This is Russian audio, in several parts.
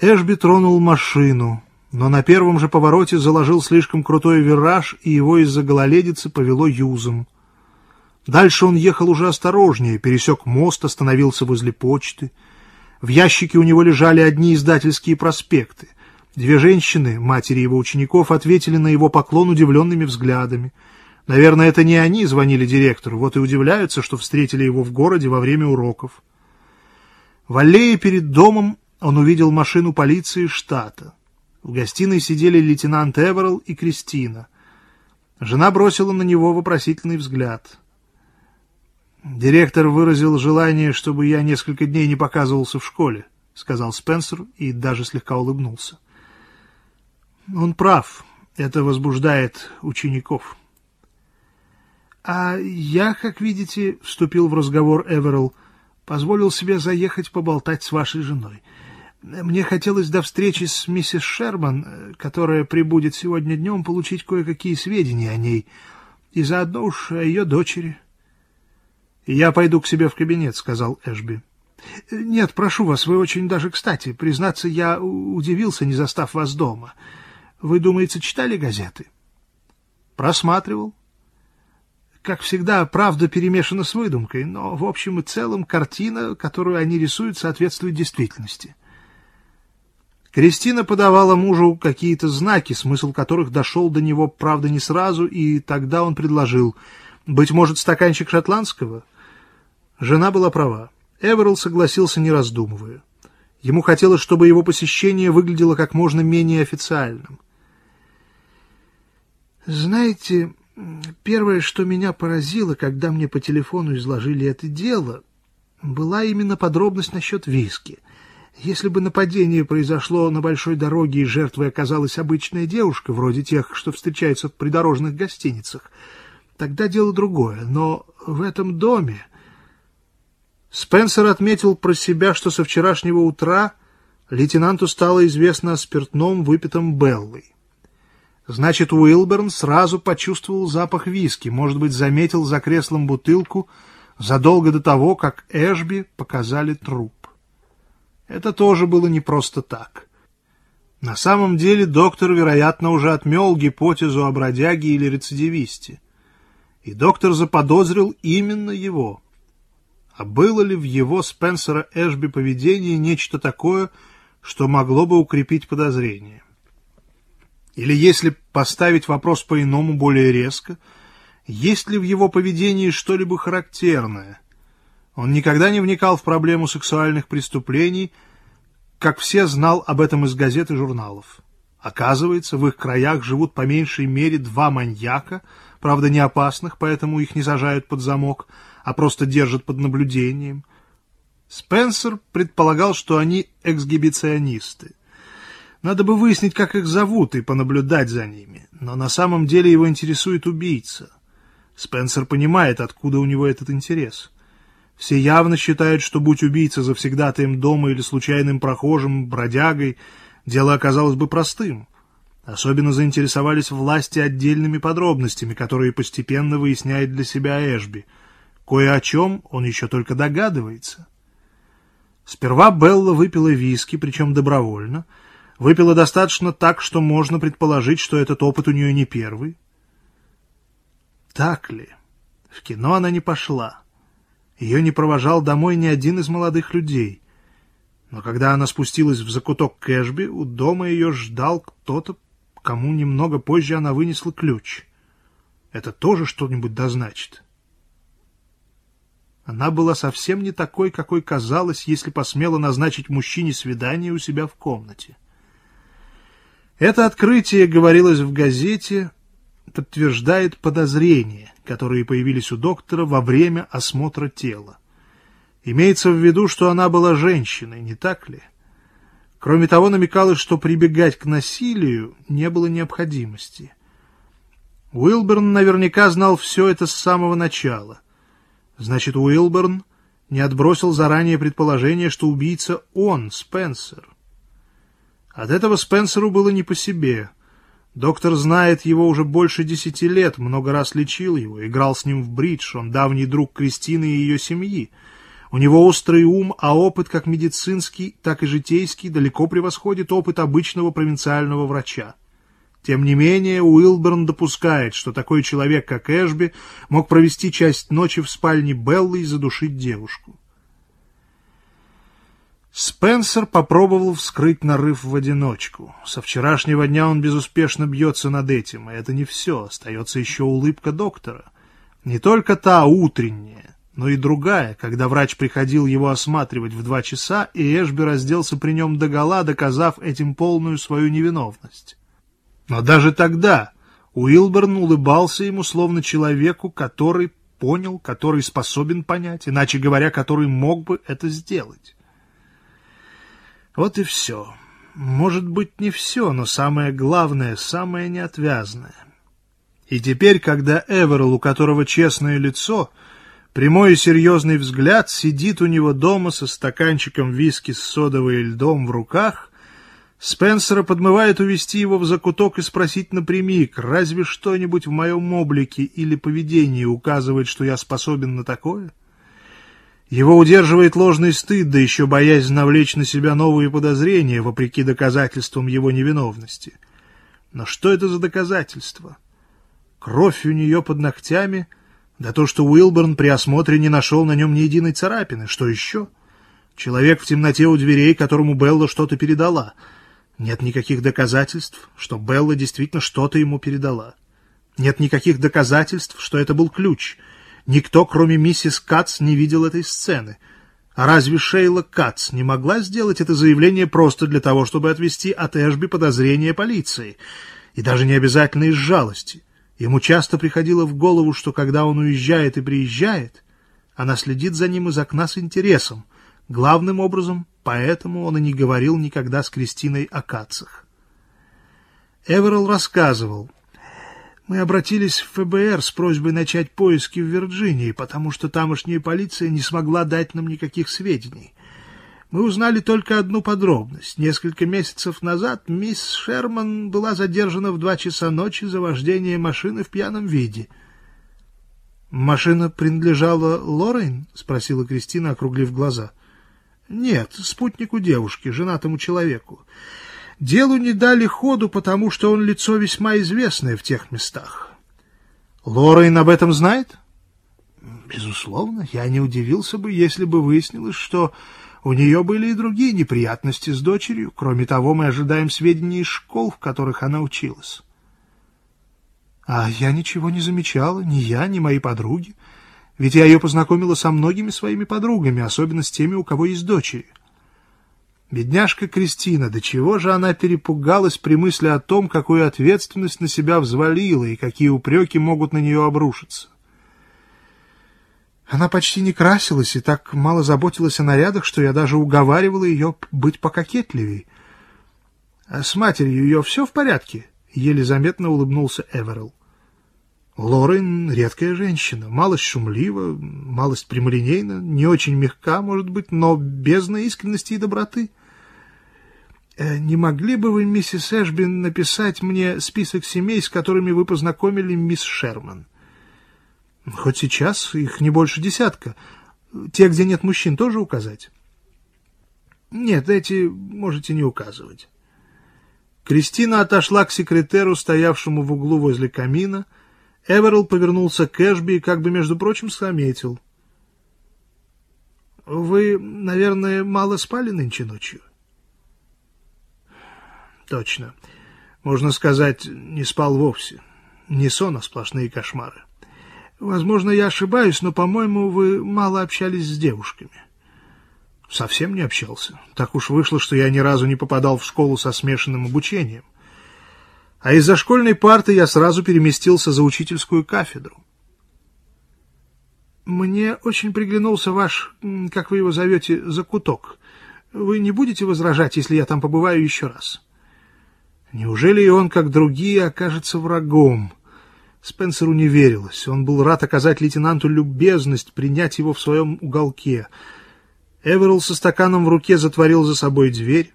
Эшби тронул машину, но на первом же повороте заложил слишком крутой вираж, и его из-за гололедицы повело юзом. Дальше он ехал уже осторожнее, пересек мост, остановился возле почты. В ящике у него лежали одни издательские проспекты. Две женщины, матери его учеников, ответили на его поклон удивленными взглядами. Наверное, это не они звонили директору, вот и удивляются, что встретили его в городе во время уроков. В аллее перед домом он увидел машину полиции штата. В гостиной сидели лейтенант Эверл и Кристина. Жена бросила на него вопросительный взгляд. «Директор выразил желание, чтобы я несколько дней не показывался в школе», — сказал Спенсер и даже слегка улыбнулся. «Он прав. Это возбуждает учеников». «А я, как видите, — вступил в разговор Эверл, — позволил себе заехать поболтать с вашей женой. Мне хотелось до встречи с миссис Шерман, которая прибудет сегодня днем, получить кое-какие сведения о ней, и заодно уж о ее дочери». «Я пойду к себе в кабинет», — сказал Эшби. «Нет, прошу вас, вы очень даже кстати. Признаться, я удивился, не застав вас дома. Вы, думаете, читали газеты?» «Просматривал». Как всегда, правда перемешана с выдумкой, но в общем и целом картина, которую они рисуют, соответствует действительности. Кристина подавала мужу какие-то знаки, смысл которых дошел до него, правда, не сразу, и тогда он предложил, быть может, стаканчик шотландского — Жена была права. Эверл согласился, не раздумывая. Ему хотелось, чтобы его посещение выглядело как можно менее официальным. «Знаете, первое, что меня поразило, когда мне по телефону изложили это дело, была именно подробность насчет виски. Если бы нападение произошло на большой дороге и жертвой оказалась обычная девушка, вроде тех, что встречаются в придорожных гостиницах, тогда дело другое. Но в этом доме Спенсер отметил про себя, что со вчерашнего утра лейтенанту стало известно о спиртном, выпитом Беллой. Значит, Уилберн сразу почувствовал запах виски, может быть, заметил за креслом бутылку задолго до того, как Эшби показали труп. Это тоже было не просто так. На самом деле доктор, вероятно, уже отмел гипотезу о бродяге или рецидивисте. И доктор заподозрил именно его — а было ли в его Спенсера Эшби поведении нечто такое, что могло бы укрепить подозрение? Или если поставить вопрос по-иному, более резко, есть ли в его поведении что-либо характерное? Он никогда не вникал в проблему сексуальных преступлений, как все знал об этом из газет и журналов. Оказывается, в их краях живут по меньшей мере два маньяка, правда не опасных, поэтому их не сажают под замок, а просто держат под наблюдением. Спенсер предполагал, что они эксгибиционисты. Надо бы выяснить, как их зовут, и понаблюдать за ними. Но на самом деле его интересует убийца. Спенсер понимает, откуда у него этот интерес. Все явно считают, что будь убийца завсегдатаем дома или случайным прохожим, бродягой, дело оказалось бы простым. Особенно заинтересовались власти отдельными подробностями, которые постепенно выясняет для себя Эшби — Кое о чем он еще только догадывается. Сперва Белла выпила виски, причем добровольно. Выпила достаточно так, что можно предположить, что этот опыт у нее не первый. Так ли? В кино она не пошла. Ее не провожал домой ни один из молодых людей. Но когда она спустилась в закуток Кэшби, у дома ее ждал кто-то, кому немного позже она вынесла ключ. Это тоже что-нибудь дозначит. Она была совсем не такой, какой казалось, если посмела назначить мужчине свидание у себя в комнате. Это открытие, говорилось в газете, подтверждает подозрения, которые появились у доктора во время осмотра тела. Имеется в виду, что она была женщиной, не так ли? Кроме того, намекалось, что прибегать к насилию не было необходимости. Уилберн наверняка знал все это с самого начала — Значит, Уилберн не отбросил заранее предположение, что убийца он, Спенсер. От этого Спенсеру было не по себе. Доктор знает его уже больше десяти лет, много раз лечил его, играл с ним в бридж, он давний друг Кристины и ее семьи. У него острый ум, а опыт как медицинский, так и житейский далеко превосходит опыт обычного провинциального врача. Тем не менее, Уилберн допускает, что такой человек, как Эшби, мог провести часть ночи в спальне Беллы и задушить девушку. Спенсер попробовал вскрыть нарыв в одиночку. Со вчерашнего дня он безуспешно бьется над этим, и это не все, остается еще улыбка доктора. Не только та утренняя, но и другая, когда врач приходил его осматривать в два часа, и Эшби разделся при нем догола, доказав этим полную свою невиновность. Но даже тогда Уилберн улыбался ему словно человеку, который понял, который способен понять, иначе говоря, который мог бы это сделать. Вот и все. Может быть, не все, но самое главное, самое неотвязное. И теперь, когда Эверл, у которого честное лицо, прямой и серьезный взгляд, сидит у него дома со стаканчиком виски с содовой льдом в руках, Спенсера подмывает увести его в закуток и спросить напрямик, разве что-нибудь в моем облике или поведении указывает, что я способен на такое? Его удерживает ложный стыд, да еще боясь навлечь на себя новые подозрения, вопреки доказательствам его невиновности. Но что это за доказательства? Кровь у нее под ногтями, да то, что Уилберн при осмотре не нашел на нем ни единой царапины. Что еще? Человек в темноте у дверей, которому Белла что-то передала. Нет никаких доказательств, что Белла действительно что-то ему передала. Нет никаких доказательств, что это был ключ — Никто, кроме миссис Кац, не видел этой сцены. А разве Шейла Кац не могла сделать это заявление просто для того, чтобы отвести от Эшби подозрения полиции? И даже не обязательно из жалости. Ему часто приходило в голову, что когда он уезжает и приезжает, она следит за ним из окна с интересом. Главным образом, поэтому он и не говорил никогда с Кристиной о Кацах. Эверл рассказывал, мы обратились в ФБР с просьбой начать поиски в Вирджинии, потому что тамошняя полиция не смогла дать нам никаких сведений. Мы узнали только одну подробность. Несколько месяцев назад мисс Шерман была задержана в два часа ночи за вождение машины в пьяном виде. «Машина принадлежала Лоррейн?» — спросила Кристина, округлив глаза. «Нет, спутнику девушки, женатому человеку. Делу не дали ходу, потому что он лицо весьма известное в тех местах. Лорейн об этом знает? Безусловно, я не удивился бы, если бы выяснилось, что у нее были и другие неприятности с дочерью. Кроме того, мы ожидаем сведений из школ, в которых она училась. А я ничего не замечала, ни я, ни мои подруги. Ведь я ее познакомила со многими своими подругами, особенно с теми, у кого есть дочери. Бедняжка Кристина, до чего же она перепугалась при мысли о том, какую ответственность на себя взвалила и какие упреки могут на нее обрушиться. Она почти не красилась и так мало заботилась о нарядах, что я даже уговаривала ее быть пококетливей. А с матерью ее все в порядке? Еле заметно улыбнулся Эверилл. Лорен — редкая женщина, малость шумлива, малость прямолинейна, не очень мягка, может быть, но без искренности и доброты. Э, «Не могли бы вы, миссис Эшбин, написать мне список семей, с которыми вы познакомили мисс Шерман?» «Хоть сейчас их не больше десятка. Те, где нет мужчин, тоже указать?» «Нет, эти можете не указывать». Кристина отошла к секретеру, стоявшему в углу возле камина. Эверилл повернулся к Эшби и, как бы, между прочим, заметил. «Вы, наверное, мало спали нынче ночью?» Точно. Можно сказать, не спал вовсе. Не сон, а сплошные кошмары. Возможно, я ошибаюсь, но, по-моему, вы мало общались с девушками. Совсем не общался. Так уж вышло, что я ни разу не попадал в школу со смешанным обучением. А из-за школьной парты я сразу переместился за учительскую кафедру. Мне очень приглянулся ваш, как вы его зовете, закуток. Вы не будете возражать, если я там побываю еще раз?» Неужели и он, как другие, окажется врагом? Спенсеру не верилось. Он был рад оказать лейтенанту любезность, принять его в своем уголке. Эверилл со стаканом в руке затворил за собой дверь.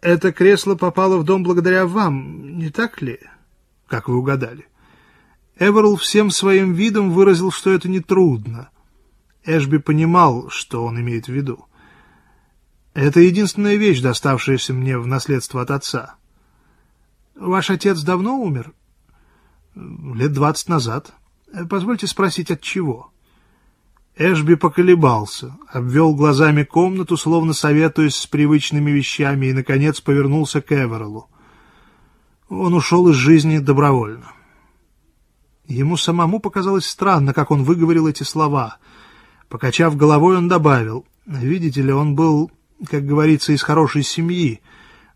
«Это кресло попало в дом благодаря вам, не так ли?» «Как вы угадали?» Эверилл всем своим видом выразил, что это нетрудно. Эшби понимал, что он имеет в виду. Это единственная вещь, доставшаяся мне в наследство от отца. Ваш отец давно умер? Лет двадцать назад. Позвольте спросить, от чего? Эшби поколебался, обвел глазами комнату, словно советуясь с привычными вещами, и, наконец, повернулся к Эвереллу. Он ушел из жизни добровольно. Ему самому показалось странно, как он выговорил эти слова. Покачав головой, он добавил, «Видите ли, он был, как говорится, из хорошей семьи,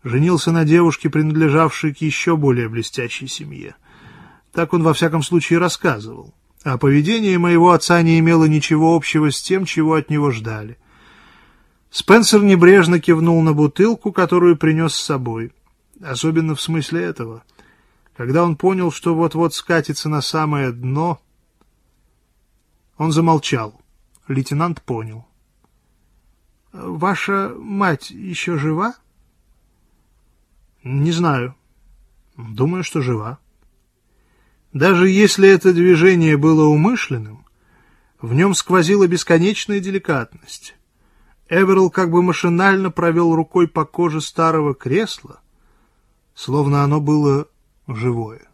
женился на девушке, принадлежавшей к еще более блестящей семье. Так он во всяком случае рассказывал. А поведение моего отца не имело ничего общего с тем, чего от него ждали. Спенсер небрежно кивнул на бутылку, которую принес с собой. Особенно в смысле этого. Когда он понял, что вот-вот скатится на самое дно, он замолчал. Лейтенант понял. «Ваша мать еще жива?» «Не знаю. Думаю, что жива». Даже если это движение было умышленным, в нем сквозила бесконечная деликатность. Эверл как бы машинально провел рукой по коже старого кресла, словно оно было живое.